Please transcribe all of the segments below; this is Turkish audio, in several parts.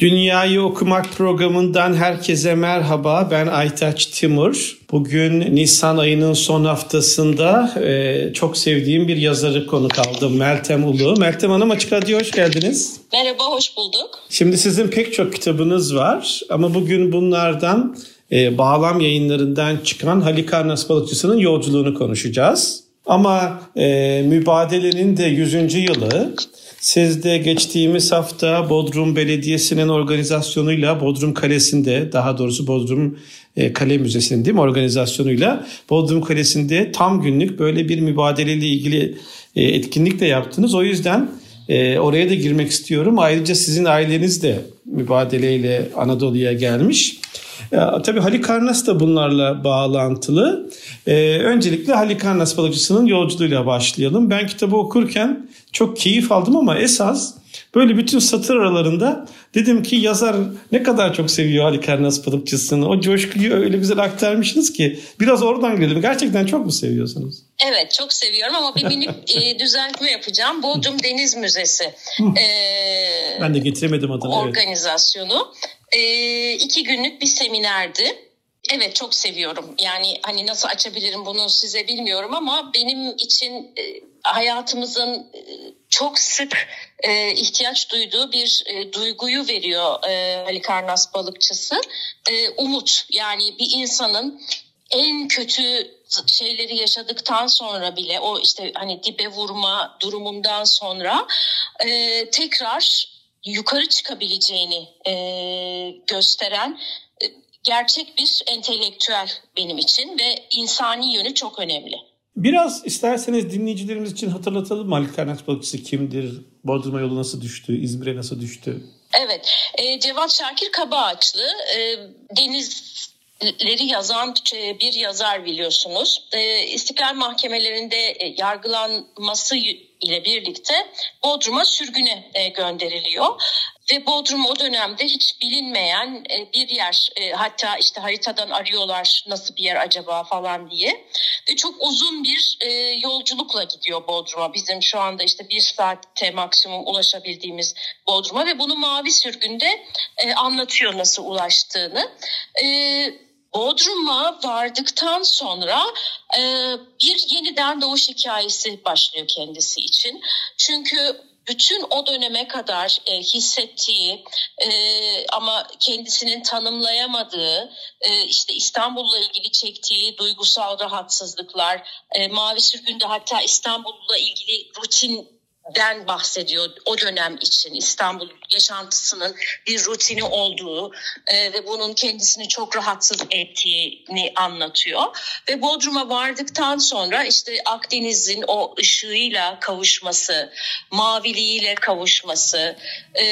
Dünyayı Okumak programından herkese merhaba. Ben Aytaç Timur. Bugün Nisan ayının son haftasında e, çok sevdiğim bir yazarı konuk aldım. Meltem Ulu. Meltem Hanım Açık Radyo hoş geldiniz. Merhaba, hoş bulduk. Şimdi sizin pek çok kitabınız var ama bugün bunlardan e, Bağlam yayınlarından çıkan Halikarnas Balıkçısı'nın yolculuğunu konuşacağız. Ama e, mübadelenin de 100. yılı siz de geçtiğimiz hafta Bodrum Belediyesi'nin organizasyonuyla Bodrum Kalesi'nde daha doğrusu Bodrum e, Kale Müzesi'nin değil mi organizasyonuyla Bodrum Kalesi'nde tam günlük böyle bir mübadeleyle ilgili e, etkinlik de yaptınız. O yüzden e, oraya da girmek istiyorum. Ayrıca sizin aileniz de mübadeleyle Anadolu'ya gelmiş. Ya, tabii Halikarnas da bunlarla bağlantılı. Ee, öncelikle Halikarnas balıkçısının yolculuğuyla başlayalım. Ben kitabı okurken çok keyif aldım ama esas böyle bütün satır aralarında dedim ki yazar ne kadar çok seviyor Halikarnas balıkçısını. O coşkuyu öyle güzel aktarmışsınız ki biraz oradan girelim. Gerçekten çok mu seviyorsunuz? Evet çok seviyorum ama bir minik e, düzeltme yapacağım. Bodrum Deniz Müzesi. Ee, ben de getiremedim adını. Organizasyonu. Evet e, iki günlük bir seminerdi. Evet çok seviyorum. Yani hani nasıl açabilirim bunu size bilmiyorum ama benim için e, hayatımızın e, çok sık e, ihtiyaç duyduğu bir e, duyguyu veriyor e, Halikarnas balıkçısı. E, umut yani bir insanın en kötü şeyleri yaşadıktan sonra bile o işte hani dibe vurma durumundan sonra e, tekrar yukarı çıkabileceğini e, gösteren e, gerçek bir entelektüel benim için ve insani yönü çok önemli. Biraz isterseniz dinleyicilerimiz için hatırlatalım mı Alternatif Balıkçısı kimdir? Bodrum'a yolu nasıl düştü? İzmir'e nasıl düştü? Evet, e, Cevat Şakir Kabaağaçlı e, denizleri yazan bir yazar biliyorsunuz. E, İstiklal mahkemelerinde e, yargılanması ile birlikte Bodrum'a sürgüne e, gönderiliyor. Ve Bodrum o dönemde hiç bilinmeyen e, bir yer. E, hatta işte haritadan arıyorlar nasıl bir yer acaba falan diye. Ve çok uzun bir yolculukla gidiyor Bodrum'a. Bizim şu anda işte bir saatte maksimum ulaşabildiğimiz Bodrum'a. Ve bunu Mavi Sürgün'de anlatıyor nasıl ulaştığını. Evet Bodrum'a vardıktan sonra e, bir yeniden doğuş hikayesi başlıyor kendisi için. Çünkü bütün o döneme kadar e, hissettiği e, ama kendisinin tanımlayamadığı e, işte İstanbul'la ilgili çektiği duygusal rahatsızlıklar, e, Mavi Sürgün'de hatta İstanbul'la ilgili rutin den bahsediyor o dönem için İstanbul yaşantısının bir rutini olduğu e, ve bunun kendisini çok rahatsız ettiğini anlatıyor. Ve Bodrum'a vardıktan sonra işte Akdeniz'in o ışığıyla kavuşması, maviliğiyle kavuşması e,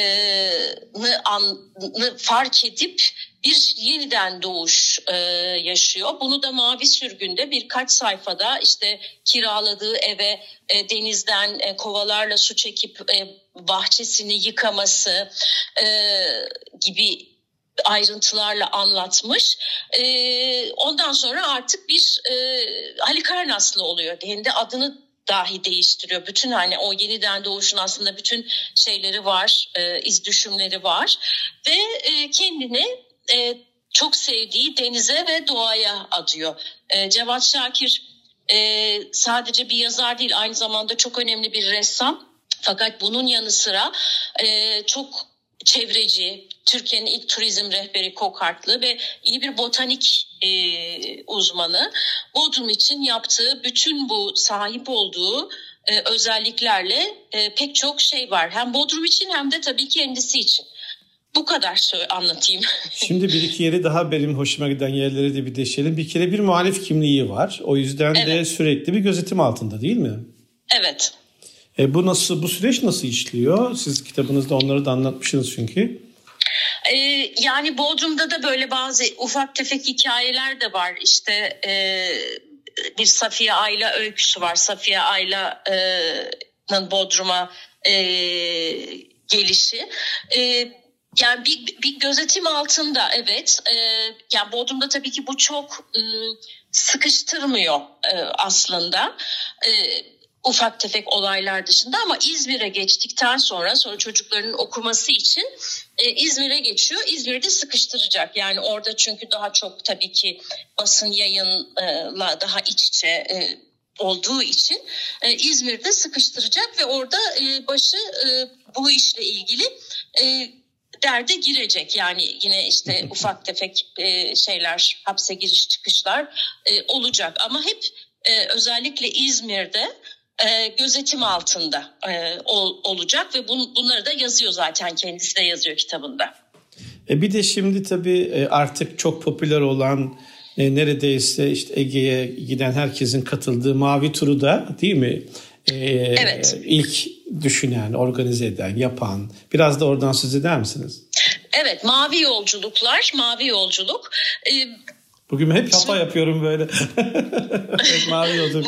fark edip bir yeniden doğuş e, yaşıyor. Bunu da Mavi Sürgün'de birkaç sayfada işte kiraladığı eve e, denizden e, kovalarla su çekip e, bahçesini yıkaması e, gibi ayrıntılarla anlatmış. E, ondan sonra artık bir e, Halikarnaslı oluyor. Kendi adını dahi değiştiriyor. Bütün hani o yeniden doğuşun aslında bütün şeyleri var, e, iz düşümleri var ve e, kendini e, çok sevdiği denize ve doğaya adıyor. E, Cevat Şakir e, sadece bir yazar değil aynı zamanda çok önemli bir ressam. Fakat bunun yanı sıra e, çok çevreci, Türkiye'nin ilk turizm rehberi Kokartlı ve iyi bir botanik e, uzmanı. Bodrum için yaptığı bütün bu sahip olduğu e, özelliklerle e, pek çok şey var. Hem Bodrum için hem de tabii kendisi için. Bu kadar anlatayım. Şimdi bir iki yeri daha benim hoşuma giden yerleri de bir deşelim. Bir kere bir muhalif kimliği var. O yüzden evet. de sürekli bir gözetim altında değil mi? Evet. E bu nasıl bu süreç nasıl işliyor? Siz kitabınızda onları da anlatmışsınız çünkü. Ee, yani Bodrum'da da böyle bazı ufak tefek hikayeler de var. İşte e, bir Safiye Ayla öyküsü var. Safiye Ayla'nın Bodrum'a e, gelişi. E, yani bir, bir gözetim altında evet. E, yani Bodrum'da tabii ki bu çok e, sıkıştırmıyor e, aslında. E, ufak tefek olaylar dışında ama İzmir'e geçtikten sonra sonra çocukların okuması için e, İzmir'e geçiyor. İzmir'de sıkıştıracak. Yani orada çünkü daha çok tabii ki basın yayınla daha iç içe e, olduğu için e, İzmir'de sıkıştıracak ve orada e, başı e, bu işle ilgili e, derde girecek. Yani yine işte ufak tefek e, şeyler, hapse giriş çıkışlar e, olacak. Ama hep e, özellikle İzmir'de e, gözetim altında e, ol, olacak ve bun, bunları da yazıyor zaten kendisi de yazıyor kitabında. E bir de şimdi tabii e, artık çok popüler olan e, neredeyse işte Ege'ye giden herkesin katıldığı Mavi Turu da değil mi? E, evet. İlk düşünen, organize eden, yapan. Biraz da oradan söz eder misiniz? Evet, Mavi Yolculuklar, Mavi Yolculuk. E, Bugün hep hata yapıyorum böyle. mavi yolculuk.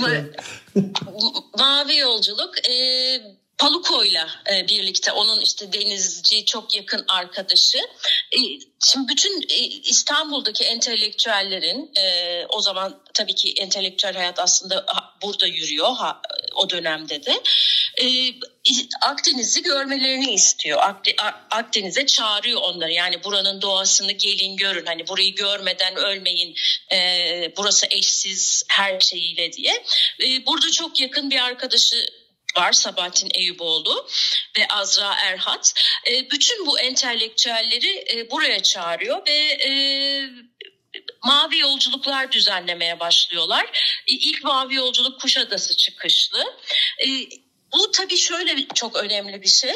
mavi yolculuk. E, Paluko'yla e, birlikte onun işte denizci çok yakın arkadaşı. E, şimdi bütün e, İstanbul'daki entelektüellerin e, o zaman tabii ki entelektüel hayat aslında burada yürüyor o dönemde de. Akdeniz'i görmelerini istiyor. Akdeniz'e çağırıyor onları. Yani buranın doğasını gelin görün. Hani burayı görmeden ölmeyin. Burası eşsiz her şeyiyle diye. Burada çok yakın bir arkadaşı var Sabahattin Eyüboğlu ve Azra Erhat. E, bütün bu entelektüelleri e, buraya çağırıyor ve e, mavi yolculuklar düzenlemeye başlıyorlar. E, ilk mavi yolculuk Kuşadası çıkışlı. E, bu tabii şöyle çok önemli bir şey.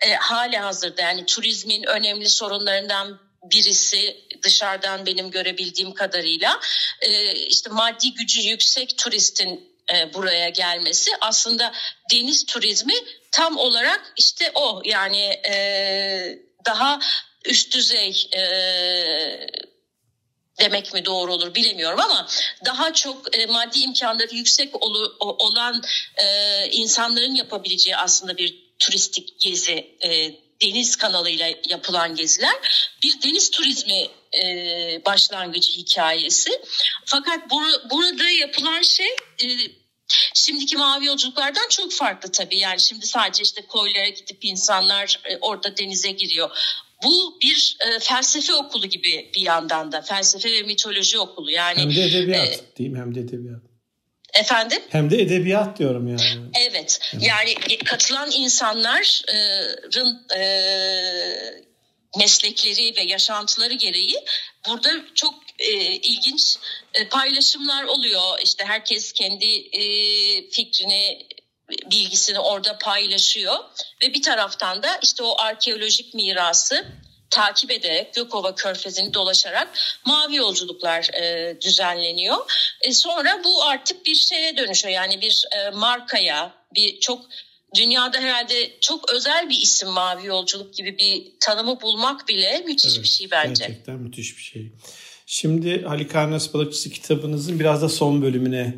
E, hali hazırda yani turizmin önemli sorunlarından birisi dışarıdan benim görebildiğim kadarıyla e, işte maddi gücü yüksek turistin e, buraya gelmesi. Aslında deniz turizmi tam olarak işte o. Yani e, daha üst düzey e, demek mi doğru olur bilemiyorum ama daha çok e, maddi imkanları yüksek olu, olan e, insanların yapabileceği aslında bir turistik gezi e, deniz kanalıyla yapılan geziler. Bir deniz turizmi e, başlangıcı hikayesi. Fakat bur burada yapılan şey e, Şimdiki mavi yolculuklardan çok farklı tabii. Yani şimdi sadece işte koylara gidip insanlar e, orada denize giriyor. Bu bir e, felsefe okulu gibi bir yandan da felsefe ve mitoloji okulu yani. Hem de edebiyat e, değil mi? Hem de edebiyat. Efendim? Hem de edebiyat diyorum yani. Evet. Yani katılan insanların e, meslekleri ve yaşantıları gereği burada çok e, ilginç e, paylaşımlar oluyor. İşte herkes kendi e, fikrini bilgisini orada paylaşıyor ve bir taraftan da işte o arkeolojik mirası takip ederek Gökova Körfezi'ni dolaşarak mavi yolculuklar e, düzenleniyor. E, sonra bu artık bir şeye dönüşüyor yani bir e, markaya bir çok dünyada herhalde çok özel bir isim mavi yolculuk gibi bir tanımı bulmak bile müthiş evet, bir şey bence. Gerçekten müthiş bir şey. Şimdi Halikarnas Balıkçısı kitabınızın biraz da son bölümüne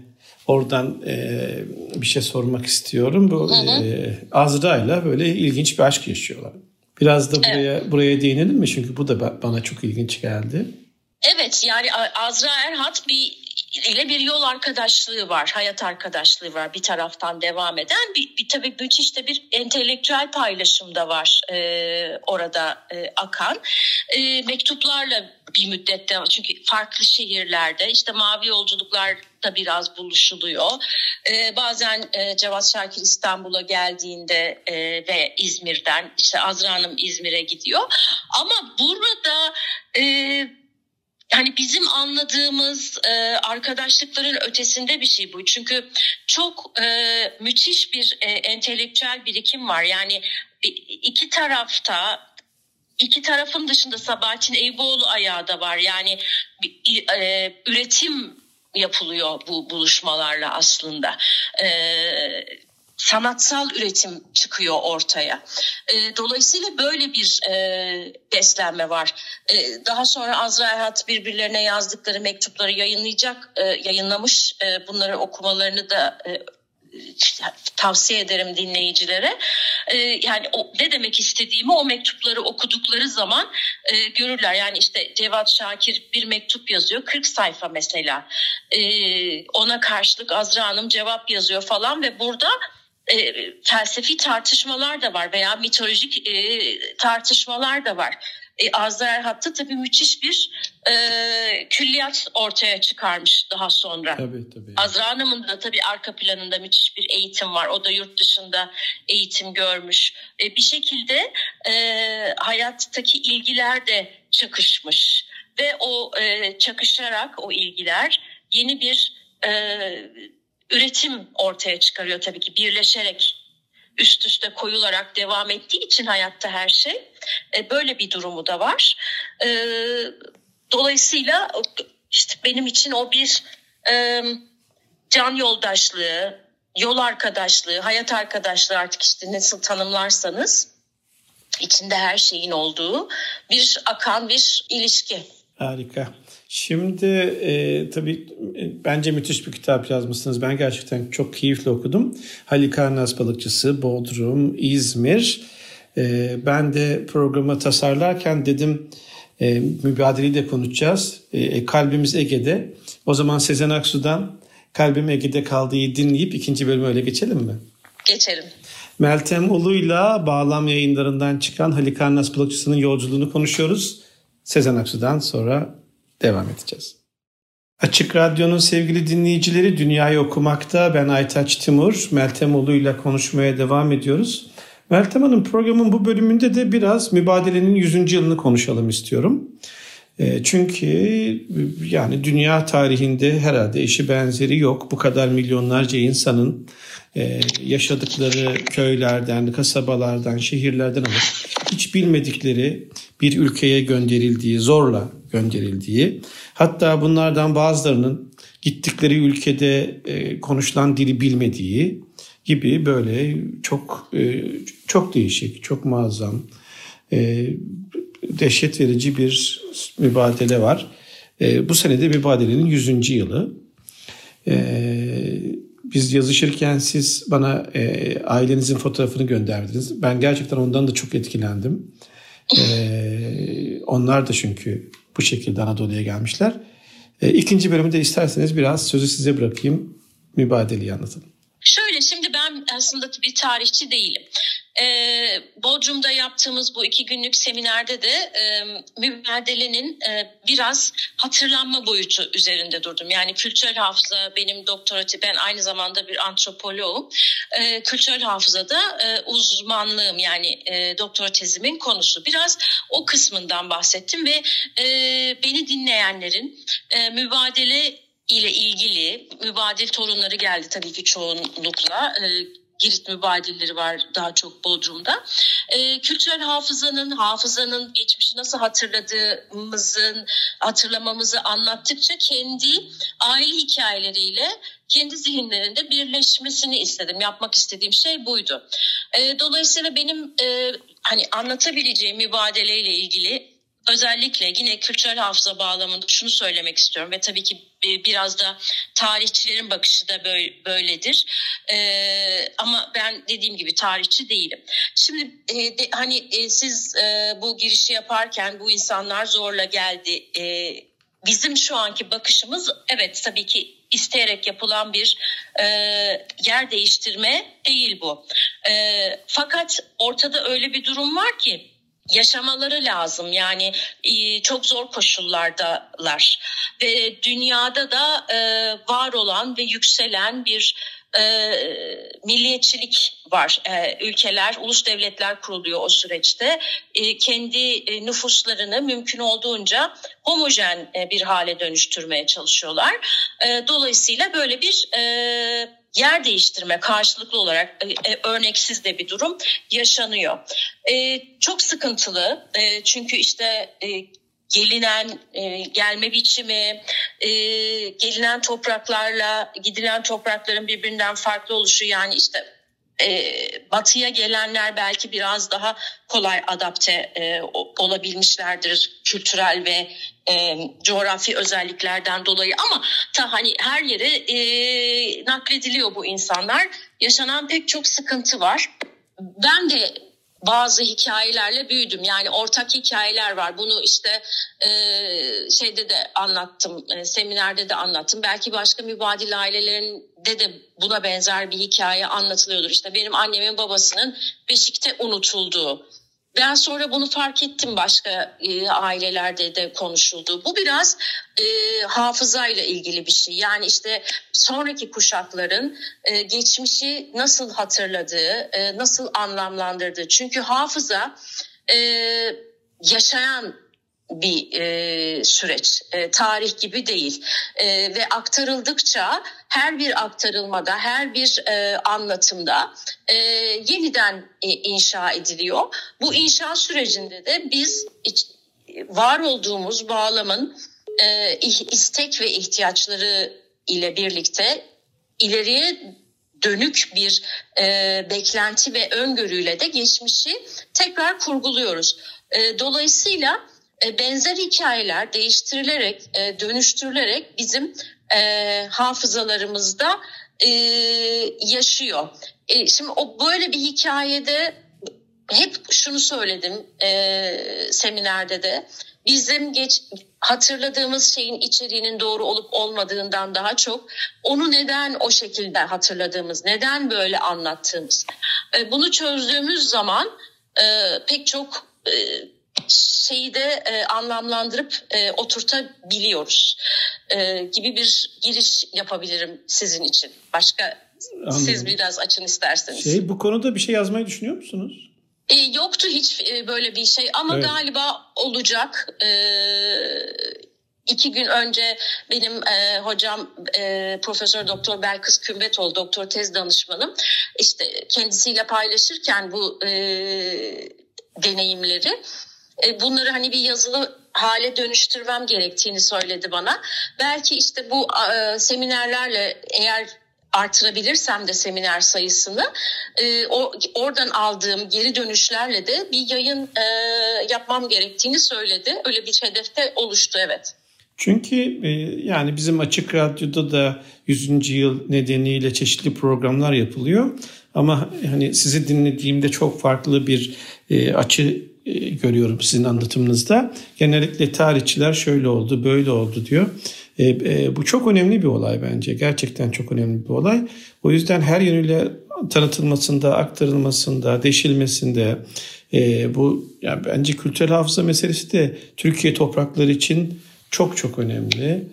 oradan e, bir şey sormak istiyorum. Bu E, Azra ile böyle ilginç bir aşk yaşıyorlar. Biraz da buraya evet. buraya değinelim mi? Çünkü bu da bana çok ilginç geldi. Evet yani Azra Erhat bir ile bir yol arkadaşlığı var, hayat arkadaşlığı var bir taraftan devam eden. Bir, bir tabii müthiş de bir entelektüel paylaşım da var e, orada e, akan. E, mektuplarla bir müddette çünkü farklı şehirlerde işte mavi yolculuklar da biraz buluşuluyor. Ee, bazen e, Cevat Şakir İstanbul'a geldiğinde e, ve İzmir'den işte Azra Hanım İzmir'e gidiyor. Ama burada e, yani bizim anladığımız e, arkadaşlıkların ötesinde bir şey bu. Çünkü çok e, müthiş bir e, entelektüel birikim var. Yani iki tarafta iki tarafın dışında Sabahattin Eyüboğlu ayağı da var. Yani e, üretim yapılıyor bu buluşmalarla aslında. E, sanatsal üretim çıkıyor ortaya. E, dolayısıyla böyle bir e, beslenme var. E, daha sonra Azra Erhat birbirlerine yazdıkları mektupları yayınlayacak, e, yayınlamış. E, bunları okumalarını da e, tavsiye ederim dinleyicilere. Ee, yani o, ne demek istediğimi o mektupları okudukları zaman e, görürler. Yani işte Cevat Şakir bir mektup yazıyor 40 sayfa mesela. Ee, ona karşılık Azra Hanım cevap yazıyor falan ve burada e, felsefi tartışmalar da var veya mitolojik e, tartışmalar da var e, Azrail hattı tabii müthiş bir e, külliyat ortaya çıkarmış daha sonra. Tabii tabii. Azra Hanım'ın da tabii arka planında müthiş bir eğitim var. O da yurt dışında eğitim görmüş. E, bir şekilde e, hayattaki ilgiler de çakışmış. Ve o e, çakışarak o ilgiler yeni bir e, üretim ortaya çıkarıyor tabii ki birleşerek üst üste koyularak devam ettiği için hayatta her şey e, böyle bir durumu da var. E, dolayısıyla işte benim için o bir e, can yoldaşlığı, yol arkadaşlığı, hayat arkadaşlığı artık işte nasıl tanımlarsanız içinde her şeyin olduğu bir akan bir ilişki. Harika. Şimdi e, tabii e, bence müthiş bir kitap yazmışsınız. Ben gerçekten çok keyifle okudum. Halikarnas balıkçısı, Bodrum, İzmir. E, ben de programı tasarlarken dedim e, mübadeleyi de konuşacağız. E, e, kalbimiz Ege'de. O zaman Sezen Aksu'dan Kalbim Ege'de kaldığı dinleyip ikinci bölüme öyle geçelim mi? Geçelim. Meltem Ulu'yla Bağlam yayınlarından çıkan Halikarnas balıkçısının yolculuğunu konuşuyoruz. Sezen Aksu'dan sonra devam edeceğiz. Açık Radyo'nun sevgili dinleyicileri Dünyayı Okumakta ben Aytaç Timur. Meltem Ulu ile konuşmaya devam ediyoruz. Meltem Hanım programın bu bölümünde de biraz mübadelenin 100. yılını konuşalım istiyorum. E, çünkü yani dünya tarihinde herhalde eşi benzeri yok. Bu kadar milyonlarca insanın e, yaşadıkları köylerden, kasabalardan, şehirlerden alıp hiç bilmedikleri bir ülkeye gönderildiği, zorla gönderildiği, hatta bunlardan bazılarının gittikleri ülkede e, konuşulan dili bilmediği gibi böyle çok e, çok değişik, çok muazzam, e, dehşet verici bir mübadele var. Bu senede mübadelenin 100. yılı. Biz yazışırken siz bana e, ailenizin fotoğrafını gönderdiniz. Ben gerçekten ondan da çok etkilendim. E, onlar da çünkü bu şekilde Anadolu'ya gelmişler. E, ikinci bölümde isterseniz biraz sözü size bırakayım. Mübadeleyi anlatalım. Şöyle şimdi ben aslında bir tarihçi değilim. E, Bodrum'da yaptığımız bu iki günlük seminerde de e, mübadelenin e, biraz hatırlanma boyutu üzerinde durdum. Yani kültürel hafıza benim doktoratı ben aynı zamanda bir antropoloğum. E, kültürel hafızada e, uzmanlığım yani e, doktora tezimin konusu. Biraz o kısmından bahsettim ve e, beni dinleyenlerin e, mübadele ile ilgili mübadil torunları geldi tabii ki çoğunlukla. E, Girit mübadilleri var daha çok Bodrum'da. E, kültürel hafızanın, hafızanın geçmişi nasıl hatırladığımızın, hatırlamamızı anlattıkça kendi aile hikayeleriyle kendi zihinlerinde birleşmesini istedim. Yapmak istediğim şey buydu. E, dolayısıyla benim e, hani anlatabileceğim mübadeleyle ilgili özellikle yine kültürel hafıza bağlamında şunu söylemek istiyorum ve tabii ki biraz da tarihçilerin bakışı da böyledir. Ee, ama ben dediğim gibi tarihçi değilim. Şimdi e, de, hani e, siz e, bu girişi yaparken bu insanlar zorla geldi. E, bizim şu anki bakışımız evet tabii ki isteyerek yapılan bir e, yer değiştirme değil bu. E, fakat ortada öyle bir durum var ki yaşamaları lazım. Yani e, çok zor koşullardalar ve dünyada da e, var olan ve yükselen bir e, milliyetçilik var. Ülkeler, ulus devletler kuruluyor o süreçte. Kendi nüfuslarını mümkün olduğunca homojen bir hale dönüştürmeye çalışıyorlar. Dolayısıyla böyle bir yer değiştirme karşılıklı olarak e, e, örneksiz de bir durum yaşanıyor. E, çok sıkıntılı e, çünkü işte e, gelinen e, gelme biçimi, e, gelinen topraklarla gidilen toprakların birbirinden farklı oluşu yani işte e, batıya gelenler belki biraz daha kolay adapte e, olabilmişlerdir kültürel ve e, coğrafi özelliklerden dolayı ama ta hani her yere e, naklediliyor bu insanlar. Yaşanan pek çok sıkıntı var. Ben de bazı hikayelerle büyüdüm. Yani ortak hikayeler var. Bunu işte e, şeyde de anlattım, e, seminerde de anlattım. Belki başka mübadil ailelerinde de buna benzer bir hikaye anlatılıyordur. İşte benim annemin babasının Beşik'te unutulduğu ben sonra bunu fark ettim başka e, ailelerde de konuşuldu. Bu biraz e, hafızayla ilgili bir şey. Yani işte sonraki kuşakların e, geçmişi nasıl hatırladığı, e, nasıl anlamlandırdığı. Çünkü hafıza e, yaşayan bir e, süreç. E, tarih gibi değil. E, ve aktarıldıkça her bir aktarılmada, her bir e, anlatımda e, yeniden e, inşa ediliyor. Bu inşa sürecinde de biz var olduğumuz bağlamın e, istek ve ihtiyaçları ile birlikte ileriye dönük bir e, beklenti ve öngörüyle de geçmişi tekrar kurguluyoruz. E, dolayısıyla benzer hikayeler değiştirilerek, e, dönüştürülerek bizim e, hafızalarımızda yaşıyor. Şimdi o böyle bir hikayede hep şunu söyledim seminerde de bizim geç hatırladığımız şeyin içeriğinin doğru olup olmadığından daha çok onu neden o şekilde hatırladığımız, neden böyle anlattığımız. Bunu çözdüğümüz zaman pek çok şeyi de e, anlamlandırıp e, oturtabiliyoruz e, gibi bir giriş yapabilirim sizin için. Başka Anladım. siz biraz açın isterseniz. Şey, bu konuda bir şey yazmayı düşünüyor musunuz? E, yoktu hiç e, böyle bir şey ama evet. galiba olacak. E, iki gün önce benim e, hocam e, Profesör Doktor Belkıs Kümbetoğlu doktor tez danışmanım işte kendisiyle paylaşırken bu e, deneyimleri bunları hani bir yazılı hale dönüştürmem gerektiğini söyledi bana. Belki işte bu e, seminerlerle eğer artırabilirsem de seminer sayısını e, o oradan aldığım geri dönüşlerle de bir yayın e, yapmam gerektiğini söyledi. Öyle bir hedefte oluştu evet. Çünkü e, yani bizim açık radyoda da 100. yıl nedeniyle çeşitli programlar yapılıyor. Ama hani sizi dinlediğimde çok farklı bir e, açı e, görüyorum sizin anlatımınızda. Genellikle tarihçiler şöyle oldu, böyle oldu diyor. E, e, bu çok önemli bir olay bence. Gerçekten çok önemli bir olay. O yüzden her yönüyle tanıtılmasında, aktarılmasında, deşilmesinde e, bu yani bence kültürel hafıza meselesi de Türkiye toprakları için çok çok önemli.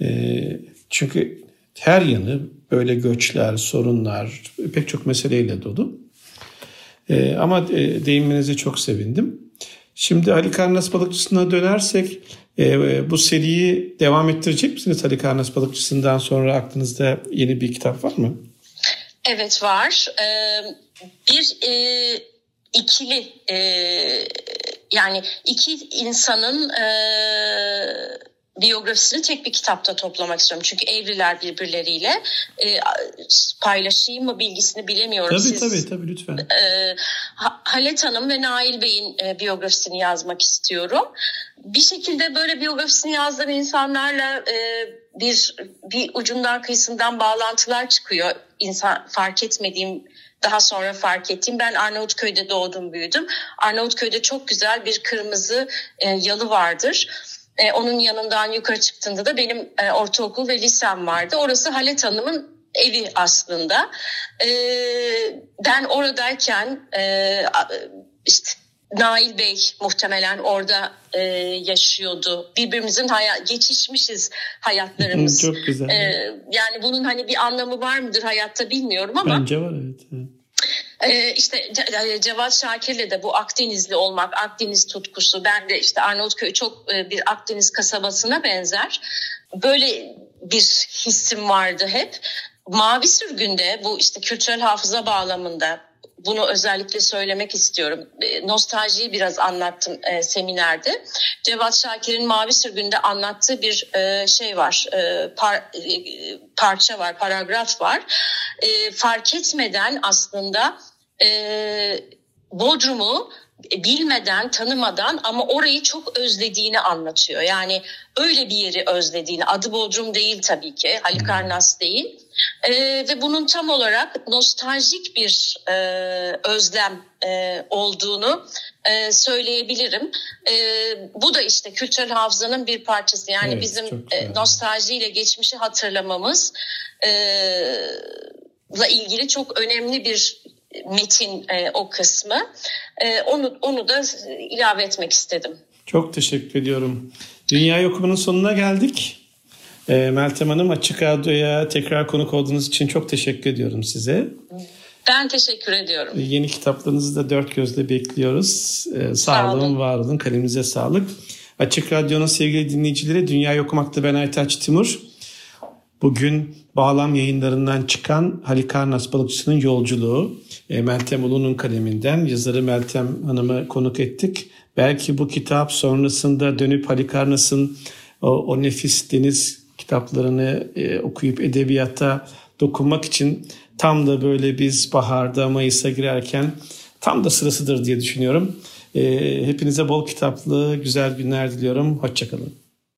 E, çünkü her yanı böyle göçler, sorunlar, pek çok meseleyle dolu. E, ama e, değinmenize çok sevindim. Şimdi Ali Karnas Balıkçısı'na dönersek e, bu seriyi devam ettirecek misiniz Ali Karnas Balıkçısı'ndan sonra aklınızda yeni bir kitap var mı? Evet var. Ee, bir e, ikili e, yani iki insanın e, biyografisini tek bir kitapta toplamak istiyorum. Çünkü evliler birbirleriyle e, paylaşayım mı bilgisini bilemiyorum. Tabii Siz, tabii tabii lütfen. E, Halet Hanım ve Nail Bey'in e, biyografisini yazmak istiyorum. Bir şekilde böyle biyografisini yazdığım insanlarla e, bir bir ucundan kıyısından bağlantılar çıkıyor. İnsan fark etmediğim daha sonra fark ettiğim ben Arnavutköy'de doğdum büyüdüm. Arnavutköy'de çok güzel bir kırmızı e, yalı vardır e, onun yanından yukarı çıktığında da benim e, ortaokul ve lisem vardı. Orası Halet Hanım'ın evi aslında. E, ben oradayken e, işte Nail Bey muhtemelen orada e, yaşıyordu. Birbirimizin hayat, geçişmişiz hayatlarımız. Çok güzel. E, yani bunun hani bir anlamı var mıdır hayatta bilmiyorum ama. Bence var evet. Ee, işte Cevat Şakir'le de bu Akdenizli olmak, Akdeniz tutkusu. Ben de işte Arnavutköy çok e, bir Akdeniz kasabasına benzer. Böyle bir hissim vardı hep. Mavi Sürgün'de bu işte kültürel hafıza bağlamında bunu özellikle söylemek istiyorum. E, nostaljiyi biraz anlattım e, seminerde. Cevat Şakir'in Mavi Sürgün'de anlattığı bir e, şey var, e, par, e, parça var, paragraf var. E, fark etmeden aslında e, Bodrum'u bilmeden, tanımadan ama orayı çok özlediğini anlatıyor. Yani öyle bir yeri özlediğini, adı Bodrum değil tabii ki, Halikarnas değil. Ee, ve bunun tam olarak nostaljik bir e, özlem e, olduğunu e, söyleyebilirim. E, bu da işte kültürel hafızanın bir parçası. Yani Evet, bizim e, nostaljiyle geçmişi hatırlamamız e, la ilgili çok önemli bir metin e, o kısmı. E, onu onu da ilave etmek istedim. Çok teşekkür ediyorum. Dünya okumunun sonuna geldik. E, Meltem Hanım Açık Radyo'ya tekrar konuk olduğunuz için çok teşekkür ediyorum size. Ben teşekkür ediyorum. Yeni kitaplarınızı da dört gözle bekliyoruz. Ee, sağ, Sağ olun, olun. var olun. Kalemize sağlık. Açık Radyo'nun sevgili dinleyicileri Dünya Okumakta ben Aytaç Timur. Bugün Bağlam yayınlarından çıkan Halikarnas Balıkçısının Yolculuğu e, Meltem Ulu'nun kaleminden yazarı Meltem Hanım'ı konuk ettik. Belki bu kitap sonrasında dönüp Halikarnas'ın o, o nefis deniz kitaplarını e, okuyup edebiyata dokunmak için tam da böyle biz baharda Mayıs'a girerken tam da sırasıdır diye düşünüyorum. E, hepinize bol kitaplı güzel günler diliyorum. Hoşçakalın.